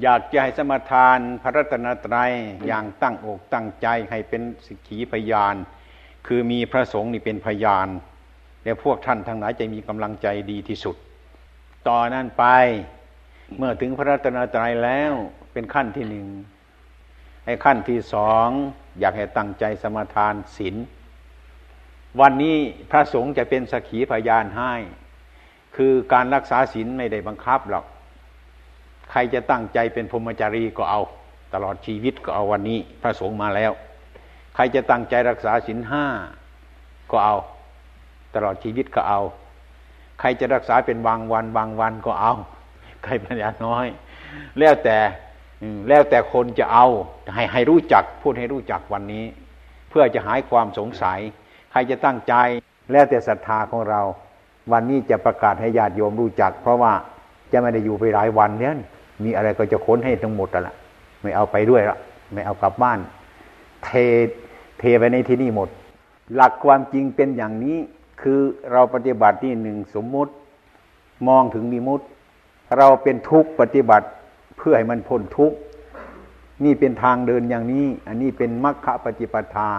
อยากจะให้สมทานพระรัตนตรัยอย่างตั้งอกตั้งใจให้เป็นสิกขีพยาน คือมีพระสงฆ์นี่เป็นพยาน และพวกท่านทั้งหลายจะมีกำลังใจดีที่สุด ต่อนนั้นไป เมื่อถึงพระรัตนตรัยแล้วเป็นขั้นที่หนึ่งไอ้ขั้นที่สองอยากให้ตั้งใจสมทานศีลวันนี้พระสงฆ์จะเป็นสกขีพยานให้ คือการรักษาศีลไม่ได้บังคับหรอก ใครจะตั้งใจเป็นพรหมจารีก็เอา ตลอดชีวิตก็เอาวันนี้ พระสงฆ์มาแล้ว ใครจะตั้งใจรักษาศีลห้าก็เอา ตลอดชีวิตก็เอา ใครจะรักษาเป็นบางวัน บางวันก็เอา ใครปัญญาน้อย แล้วแต่แล้วแต่คนจะเอาให้ให้รู้จักพูดให้รู้จักวันนี้ เพื่อจะหายความสงสัย ใครจะตั้งใจแล้วแต่ศรัทธาของเรา วันนี้จะประกาศให้ญาติโยมรู้จัก เพราะว่าจะไม่ได้อยู่ไปหลายวันเนี้ย มีอะไรก็จะค้นให้ทั้งหมดละไม่เอาไปด้วยละไม่เอากลับบ้าน เทเทไปในที่นี่หมด หลักความจริงเป็นอย่างนี้คือเราปฏิบัตินี่หนึ่งสมมุติมองถึงมีมุติ เราเป็นทุกข์ปฏิบัติเพื่อให้มันพ้นทุกข์นี่เป็นทางเดินอย่างนี้ อันนี้เป็นมรรคปฏิปทา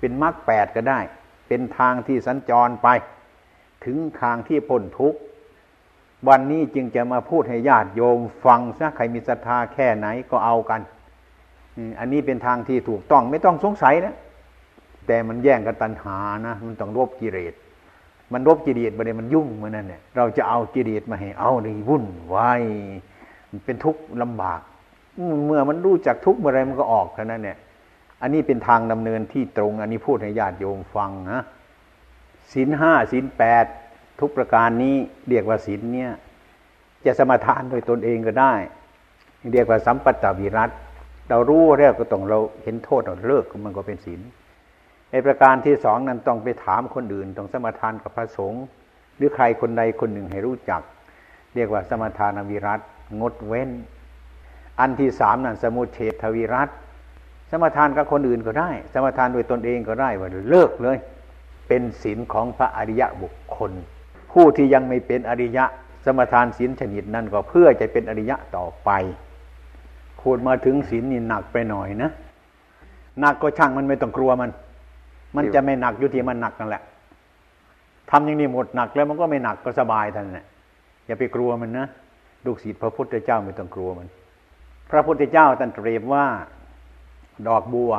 เป็นมรรคแปดก็ได้ เป็นทางที่สัญจรไป ถึงทางที่พ้นทุกข์ วันนี้จึงจะมาพูดให้ญาติโยมฟังซะใครมีศรัทธาแค่ไหนก็เอากันอันนี้เป็นทางที่ถูกต้องไม่ต้องสงสัยนะแต่มันแย่งกันตัณหานะมันต้องรบกิเลสมันรบกิเลสประเดี๋ยมันยุ่งเหมือนนั่นเนี่ยเราจะเอากิเลสมาให้เอาในวุ่นวายมันเป็นทุกข์ลำบาก เมื่อมันรู้จักทุกข์เมื่อไรมันก็ออกเท่านั้นเนี่ยอันนี้เป็นทางดำเนินที่ตรง อันนี้พูดให้ญาติโยมฟังนะศีลห้าศีลแปด ทุกประการนี้เรียกว่าศีลเนี่ย จะสมาทานโดยตนเองก็ได้ เรียกว่าสัมปัตตวิรัตเรารู้แล้วก็ต้องเราเห็นโทษเราเลิกมันก็เป็นศีลในประการที่สองนั้นต้องไปถามคนอื่น ต้องสมาทานกับพระสงฆ์หรือใครคนใดคนหนึ่งให้รู้จัก เรียกว่าสมาทานวิรัตงดเว้น อันที่สามนั้นสมุเฉทวิรัตสมาทานกับคนอื่นก็ได้ สมาทานโดยตนเองก็ได้ว่าเลิกเลย เป็นศีลของพระอริยะบุคคล ผู้ที่ยังไม่เป็นอริยะ สมทานศีลชนิดนั้นก็เพื่อจะเป็นอริยะต่อไปคูดมาถึงศีลนี่หนักไปหน่อยนะหนักก็ช่างมันไม่ต้องกลัวมัน มันจะไม่หนักอยู่ที่มันหนักนั่นแหละทำอย่างนี้หมดหนักแล้วมันก็ไม่หนักก็สบายท่านแหละอย่าไปกลัวมันนะลูกศิษย์พระพุทธเจ้าไม่ต้องกลัวมัน พระพุทธเจ้าท่านเตรียมว่า ดอกบัว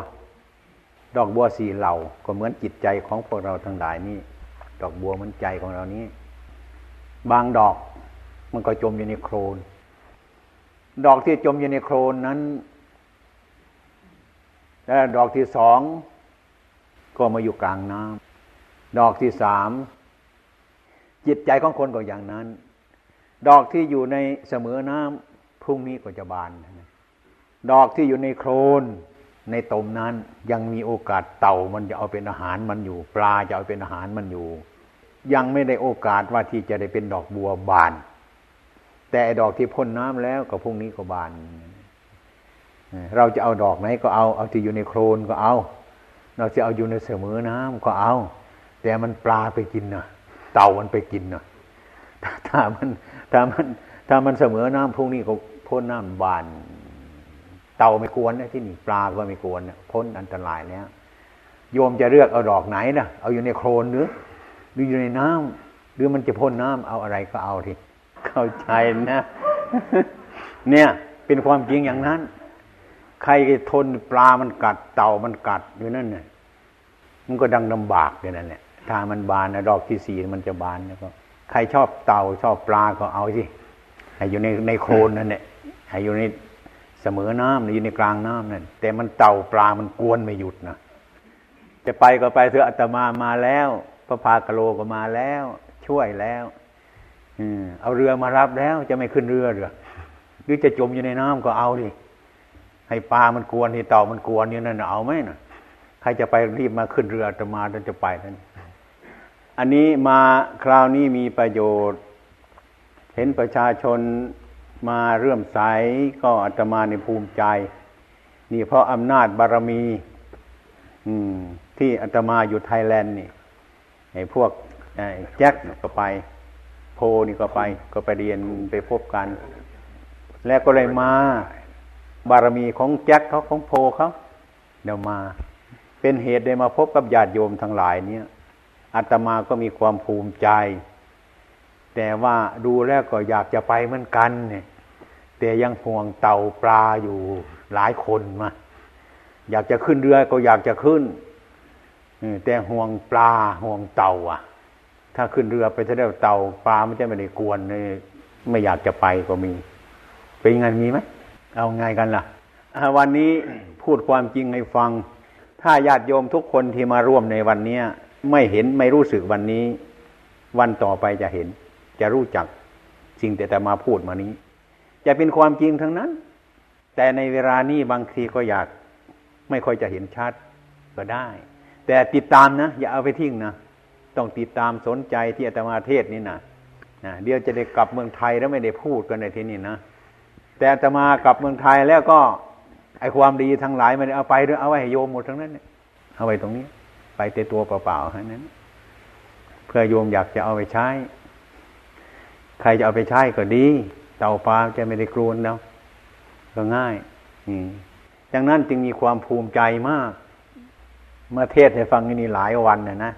ดอกบัวสี่เหล่าก็เหมือนจิตใจของพวกเราทั้งหลายนี่ ดอกบัวเหมือนใจของเรานี้ บางดอกมันก็จมอยู่ในโคลน ดอกที่จมอยู่ในโคลนนั้น แล้วดอกที่สองก็มาอยู่กลางน้ำดอกที่สามจิตใจของคนก็อย่างนั้น ดอกที่อยู่ในเสมอน้ำพรุ่งนี้ก็จะบาน ดอกที่อยู่ในโคลนในตมนั้นยังมีโอกาสเต่ามันจะเอาเป็นอาหารมันอยู่ ปลาจะเอาเป็นอาหารมันอยู่ ยังไม่ได้โอกาสว่าที่จะได้เป็นดอกบัวบาน แต่ดอกที่พ่นน้ำแล้วก็พรุ่งนี้ก็บาน เราจะเอาดอกไหนก็เอา เอาที่อยู่ในโคลนก็เอา เราจะเอาอยู่ในเสมอน้ำก็เอา แต่มันปลาไปกินนะเต่ามันไปกินนะถ้ามันถ้ามันถ้ามันเสมอน้ำพวกนี้ก็พ้นน้ำบาน เต่าไม่ควรนะที่นี่ปลาก็ไม่ควรนะพ้นอันตรายแล้วโยมจะเลือกเอาดอกไหนนะเอาอยู่ในโคลนหรือ หรืออยู่ในน้ำหรือมันจะพ้นน้ำเอาอะไรก็เอาทีเข้าใจนะ เนี่ยเป็นความจริงอย่างนั้น ใครทนปลามันกัดเต่ามันกัดอยู่นั่นเนี่ยมันก็ดังลำบากอย่างนั้นแหละถ้ามันบานนะดอกที่สี่มันจะบานแล้วก็ใครชอบเต่าชอบปลาก็เอาสิให้อยู่ในในโคลนนั่นแหละให้อยู่ในเสมอน้ำอยู่ในกลางน้ำนั่นแต่มันเต่าปลามันกวนไม่หยุดนะจะไปก็ไปเถอะอาตมามาแล้ว พระพากโลก็มาแล้ว ช่วยแล้วอืเอาเรือมารับแล้วจะไม่ขึ้นเรือหรือหรือจะจมอยู่ในน้ำก็เอาดิให้ปลามันกวนให้เต่ามันกวนอยู่นั่นเอาไหมนะใครจะไปรีบมาขึ้นเรือจะมาจะไปนั่นอันนี้มาคราวนี้มีประโยชน์ เห็นประชาชนมาเรื่มใสก็อาตมาในภูมิใจ นี่เพราะอำนาจบารมี อืม ที่อาตมาอยู่ไทยแลนด์นี่ ไอ้พวกแจ็คก็ไป โพนี่ก็ไป ก็ไปเรียนไปพบกัน แล้วก็เลยมา บารมีของแจ็คเขาของโพเขาเดี๋ยวมา เป็นเหตุได้มาพบกับญาติโยมทั้งหลายเนี่ยอาตมาก็มีความภูมิใจ แต่ว่าดูแล้วก็อยากจะไปเหมือนกันเนี่ย แต่ยังห่วงเต่าปลาอยู่หลายคนมา อยากจะขึ้นเรือก็อยากจะขึ้น แต่ห่วงปลาห่วงเต่า อะ ถ้าขึ้นเรือไปจะได้เต่าปลามันจะไม่ได้กวนเลยไม่อยากจะไปก็มี เป็นไงมีไหมเอาไงกันล่ะ วันนี้พูดความจริงให้ฟัง ถ้าญาติโยมทุกคนที่มาร่วมในวันนี้ไม่เห็นไม่รู้สึกวันนี้ วันต่อไปจะเห็น จะรู้จักสิ่งแต่แต่มาพูดมานี้ จะเป็นความจริงทั้งนั้น แต่ในเวลานี้บางทีก็อยากไม่ค่อยจะเห็นชัดก็ได้ แต่ติดตามนะ อย่าเอาไปทิ้งนะต้องติดตามสนใจที่อาตมาเทศนี่นะนะเดี๋ยวจะได้กลับเมืองไทยแล้วไม่ได้พูดกันในที่นี้นะแต่อาตมากลับเมืองไทยแล้วก็ไอความดีทั้งหลายมันเอาไปด้วยเอาไว้ให้โยมหมดทั้งนั้นเนี่ยเอาไว้ตรงนี้ ไปแต่ตัวเปล่าๆแค่นั้น เพื่อโยมอยากจะเอาไปใช้ ใครจะเอาไปใช้ก็ดี เต่าปลาจะไม่ได้กลัวแล้วก็ง่าย อืมดังนั้นจึงมีความภูมิใจมาก เมื่อเทศให้ฟังนี่หลายวันนะนะ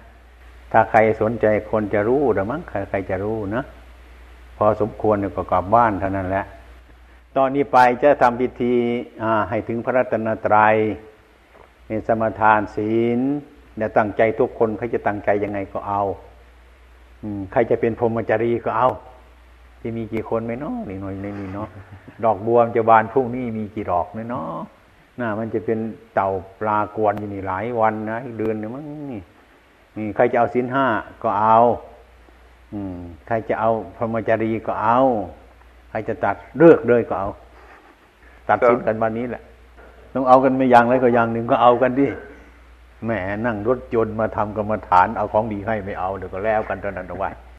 ถ้าใครสนใจคนจะรู้หรือมั้งใครใครจะรู้นะพอสมควรก็กลับบ้านเท่านั้นแหละ ตอนนี้ไปจะทำพิธีให้ถึงพระรัตนตรยัยในสมทานศีลเนี่ยตั้งใจทุกคนใครจะตั้งใจยังไงก็เอาอืใครจะเป็นพรหมจรีก็เอาจะมีกี่คนไหมเนาะนี่หน่อยในนี้เนาะดอกบัวจะบานพรุ่งนี้มีกี่ดอกเนาะ น่ามันจะเป็นเต่าปลากวนอยู่นี่หลายวันนะเดือนนึงมั้งนี่นี่ใครจะเอาศีลห้าก็เอา อืม ใครจะเอาพรหมจารีก็เอา ใครจะตัดเลือกเลยก็เอา ตัดสินกันวันนี้แหละ ต้องเอากันไม่อย่างไรก็อย่างหนึ่งก็เอากันดิแหมนั่งรถยนต์มาทำกรรมฐานเอาของดีให้ไม่เอาเดี๋ยวก็แล้วกันตอนนั้นเอาไว้